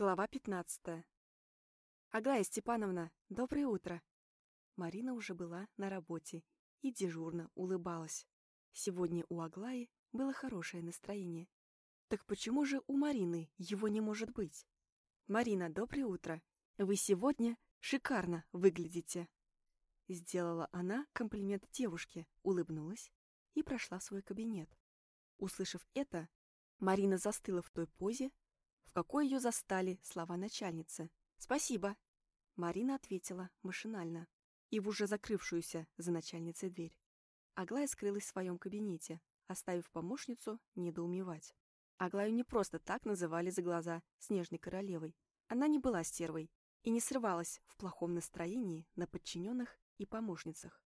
Глава 15. Аглая Степановна, доброе утро. Марина уже была на работе и дежурно улыбалась. Сегодня у Аглаи было хорошее настроение. Так почему же у Марины его не может быть? Марина, доброе утро. Вы сегодня шикарно выглядите. Сделала она комплимент девушке, улыбнулась и прошла в свой кабинет. Услышав это, Марина застыла в той позе, в какой ее застали слова начальницы. «Спасибо!» Марина ответила машинально и в уже закрывшуюся за начальницей дверь. Аглая скрылась в своем кабинете, оставив помощницу недоумевать. Аглаю не просто так называли за глаза «снежной королевой». Она не была стервой и не срывалась в плохом настроении на подчиненных и помощницах.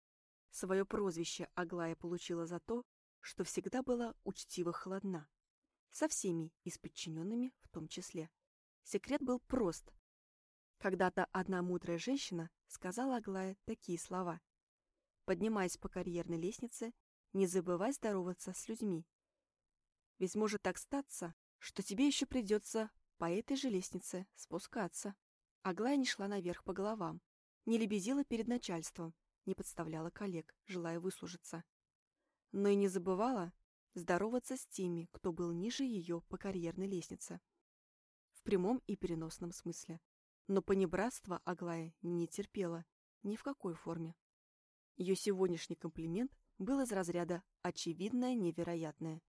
Свое прозвище Аглая получила за то, что всегда была учтиво холодна. Со всеми и с подчиненными в том числе. Секрет был прост. Когда-то одна мудрая женщина сказала Аглае такие слова. «Поднимаясь по карьерной лестнице, не забывай здороваться с людьми. Ведь может так статься, что тебе еще придется по этой же лестнице спускаться». Аглая не шла наверх по головам, не лебезила перед начальством, не подставляла коллег, желая выслужиться. Но и не забывала здороваться с теми, кто был ниже ее по карьерной лестнице. В прямом и переносном смысле. Но понебратство Аглая не терпела ни в какой форме. Ее сегодняшний комплимент был из разряда «очевидное невероятное».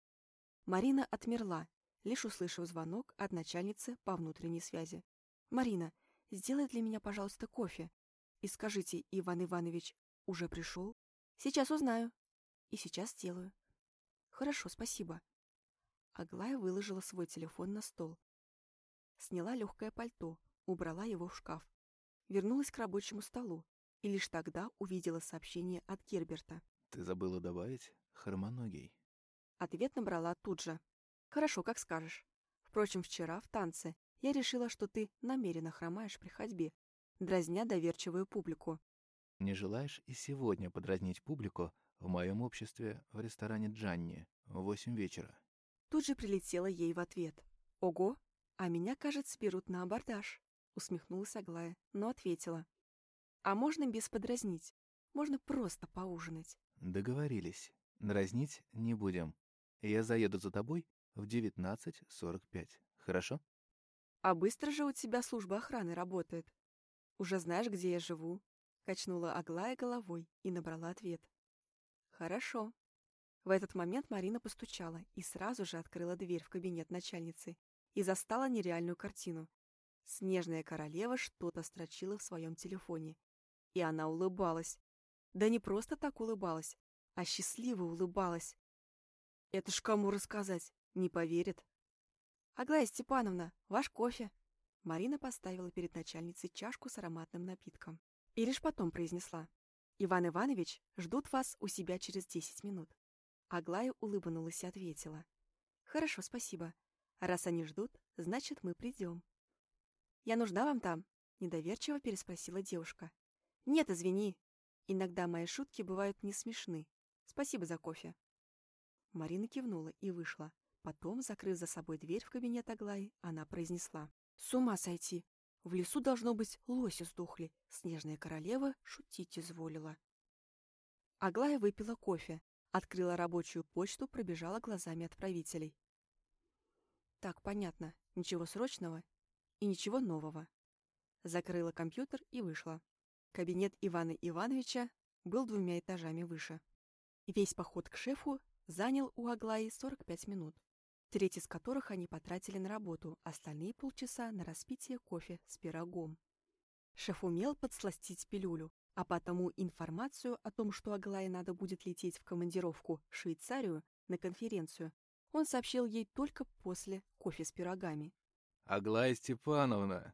Марина отмерла, лишь услышав звонок от начальницы по внутренней связи. «Марина, сделай для меня, пожалуйста, кофе. И скажите, Иван Иванович уже пришел? Сейчас узнаю. И сейчас сделаю. Хорошо, спасибо. Аглая выложила свой телефон на стол. Сняла легкое пальто, убрала его в шкаф. Вернулась к рабочему столу и лишь тогда увидела сообщение от Герберта. «Ты забыла добавить хромоногий?» Ответ набрала тут же. «Хорошо, как скажешь. Впрочем, вчера в танце я решила, что ты намеренно хромаешь при ходьбе, дразня доверчивую публику. Не желаешь и сегодня подразнить публику в моем обществе в ресторане Джанни в восемь вечера?» Тут же прилетела ей в ответ. «Ого, а меня, кажется, берут на абордаж», — усмехнулась Аглая, но ответила. «А можно без подразнить? Можно просто поужинать». «Договорились. Дразнить не будем. Я заеду за тобой в 19.45. Хорошо?» «А быстро же у тебя служба охраны работает. Уже знаешь, где я живу?» Качнула Аглая головой и набрала ответ. «Хорошо». В этот момент Марина постучала и сразу же открыла дверь в кабинет начальницы и застала нереальную картину. Снежная королева что-то строчила в своем телефоне. И она улыбалась. Да не просто так улыбалась, а счастливо улыбалась. Это ж кому рассказать, не поверит. «Аглая Степановна, ваш кофе!» Марина поставила перед начальницей чашку с ароматным напитком. И лишь потом произнесла. «Иван Иванович ждут вас у себя через десять минут». Аглая улыбнулась и ответила. «Хорошо, спасибо. Раз они ждут, значит, мы придем». «Я нужна вам там?» — недоверчиво переспросила девушка. «Нет, извини. Иногда мои шутки бывают не смешны. Спасибо за кофе». Марина кивнула и вышла. Потом, закрыв за собой дверь в кабинет Аглаи, она произнесла. «С ума сойти! В лесу, должно быть, лоси сдохли. Снежная королева шутить изволила». Аглая выпила кофе, открыла рабочую почту, пробежала глазами отправителей. Так, понятно. Ничего срочного и ничего нового. Закрыла компьютер и вышла. Кабинет Ивана Ивановича был двумя этажами выше. Весь поход к шефу занял у Аглаи 45 минут треть из которых они потратили на работу, остальные полчаса на распитие кофе с пирогом. Шеф умел подсластить пилюлю, а потому информацию о том, что Аглае надо будет лететь в командировку в Швейцарию на конференцию, он сообщил ей только после кофе с пирогами. «Аглая Степановна!»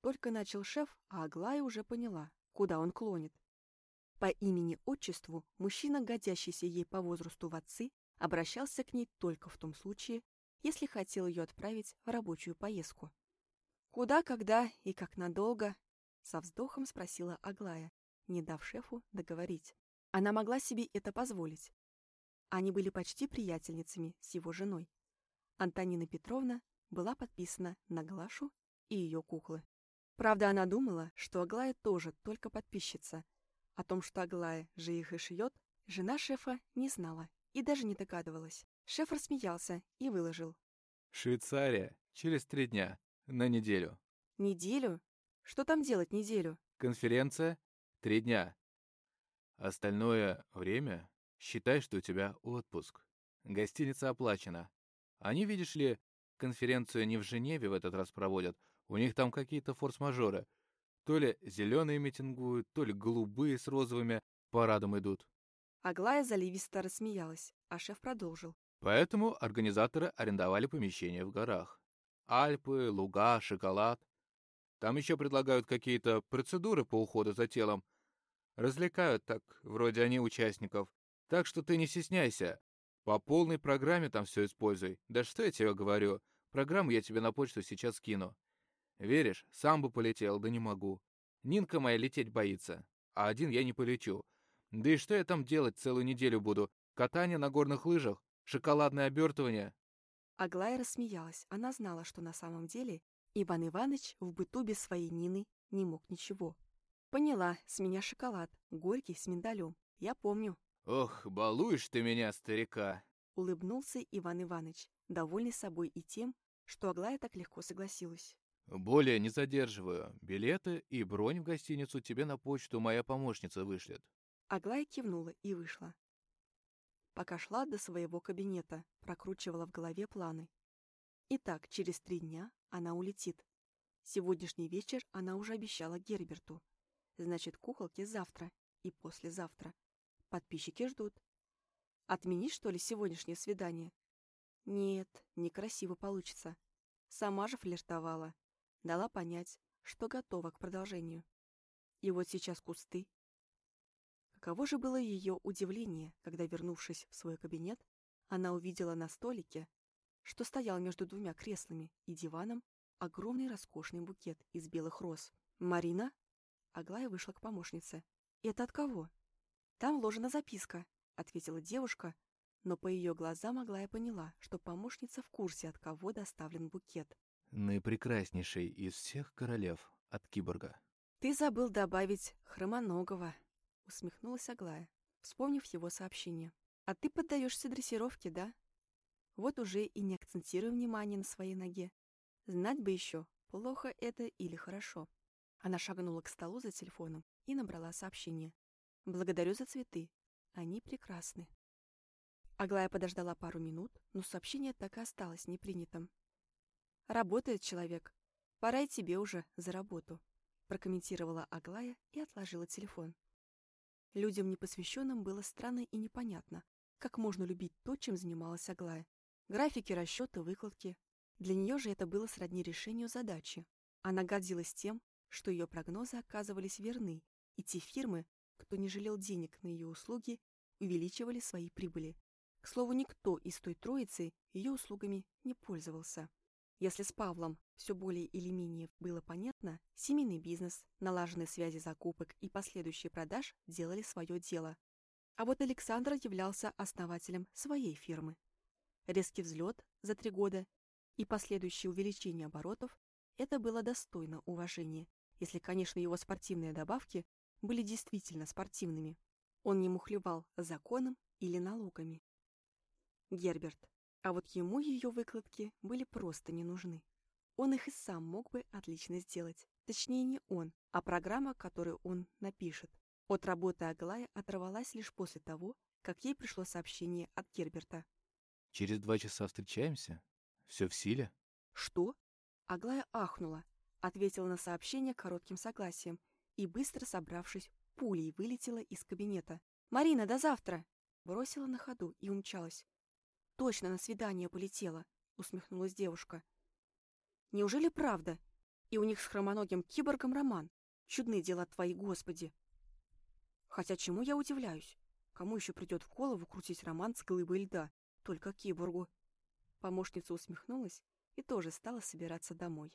Только начал шеф, а Аглая уже поняла, куда он клонит. По имени-отчеству мужчина, годящийся ей по возрасту в отцы, обращался к ней только в том случае, если хотел ее отправить в рабочую поездку. «Куда, когда и как надолго?» — со вздохом спросила Аглая, не дав шефу договорить. Она могла себе это позволить. Они были почти приятельницами с его женой. Антонина Петровна была подписана на Глашу и ее куклы. Правда, она думала, что Аглая тоже только подписчица. О том, что Аглая же их и шьет, жена шефа не знала и даже не догадывалась. Шеф рассмеялся и выложил. Швейцария. Через три дня. На неделю. Неделю? Что там делать неделю? Конференция. Три дня. Остальное время считай, что у тебя отпуск. Гостиница оплачена. Они, видишь ли, конференцию не в Женеве в этот раз проводят. У них там какие-то форс-мажоры. То ли зеленые митингуют, то ли голубые с розовыми парадом идут. Аглая заливисто рассмеялась, а шеф продолжил. Поэтому организаторы арендовали помещение в горах. Альпы, луга, шоколад. Там еще предлагают какие-то процедуры по уходу за телом. Развлекают так, вроде они участников. Так что ты не стесняйся. По полной программе там все используй. Да что я тебе говорю, программу я тебе на почту сейчас скину. Веришь, сам бы полетел, да не могу. Нинка моя лететь боится, а один я не полечу. Да и что я там делать целую неделю буду? Катание на горных лыжах? Шоколадное обертывание? Аглая рассмеялась. Она знала, что на самом деле Иван Иванович в быту без своей Нины не мог ничего. Поняла, с меня шоколад, горький с миндалем. Я помню. Ох, балуешь ты меня, старика. Улыбнулся Иван Иванович, довольный собой и тем, что Аглая так легко согласилась. Более не задерживаю. Билеты и бронь в гостиницу тебе на почту моя помощница вышлет. Аглая кивнула и вышла. Пока шла до своего кабинета, прокручивала в голове планы. Итак, через три дня она улетит. Сегодняшний вечер она уже обещала Герберту. Значит, куколки завтра и послезавтра. Подписчики ждут. Отменить, что ли, сегодняшнее свидание? Нет, некрасиво получится. Сама же флиртовала. Дала понять, что готова к продолжению. И вот сейчас кусты. Каково же было ее удивление, когда, вернувшись в свой кабинет, она увидела на столике, что стоял между двумя креслами и диваном, огромный роскошный букет из белых роз. «Марина?» Аглая вышла к помощнице. «Это от кого?» «Там вложена записка», — ответила девушка, но по ее глазам Аглая поняла, что помощница в курсе, от кого доставлен букет. Наипрекраснейший из всех королев от киборга. «Ты забыл добавить хромоногого», — усмехнулась Аглая, вспомнив его сообщение. «А ты поддаешься дрессировке, да? Вот уже и не акцентируй внимание на своей ноге. Знать бы еще, плохо это или хорошо». Она шагнула к столу за телефоном и набрала сообщение. Благодарю за цветы. Они прекрасны. Аглая подождала пару минут, но сообщение так и осталось непринятым. «Работает человек. Пора и тебе уже за работу», прокомментировала Аглая и отложила телефон. Людям непосвященным было странно и непонятно, как можно любить то, чем занималась Аглая. Графики, расчеты, выкладки. Для нее же это было сродни решению задачи. Она гордилась тем, что ее прогнозы оказывались верны, и те фирмы, кто не жалел денег на ее услуги, увеличивали свои прибыли. К слову, никто из той троицы ее услугами не пользовался. Если с Павлом все более или менее было понятно, семейный бизнес, налаженные связи закупок и последующие продаж делали свое дело. А вот Александр являлся основателем своей фирмы. Резкий взлет за три года и последующее увеличение оборотов – это было достойно уважения, если, конечно, его спортивные добавки были действительно спортивными. Он не мухлевал законом или налогами. Герберт. А вот ему ее выкладки были просто не нужны. Он их и сам мог бы отлично сделать. Точнее, не он, а программа, которую он напишет. От работы Аглая оторвалась лишь после того, как ей пришло сообщение от Герберта. «Через два часа встречаемся? Все в силе?» «Что?» Аглая ахнула, ответила на сообщение коротким согласием и, быстро собравшись, пулей вылетела из кабинета. «Марина, до завтра!» Бросила на ходу и умчалась. «Точно на свидание полетела», — усмехнулась девушка. «Неужели правда? И у них с хромоногим киборгом роман? Чудные дела твои, господи!» Хотя чему я удивляюсь? Кому еще придет в голову крутить роман с глыбой льда? Только киборгу. Помощница усмехнулась и тоже стала собираться домой.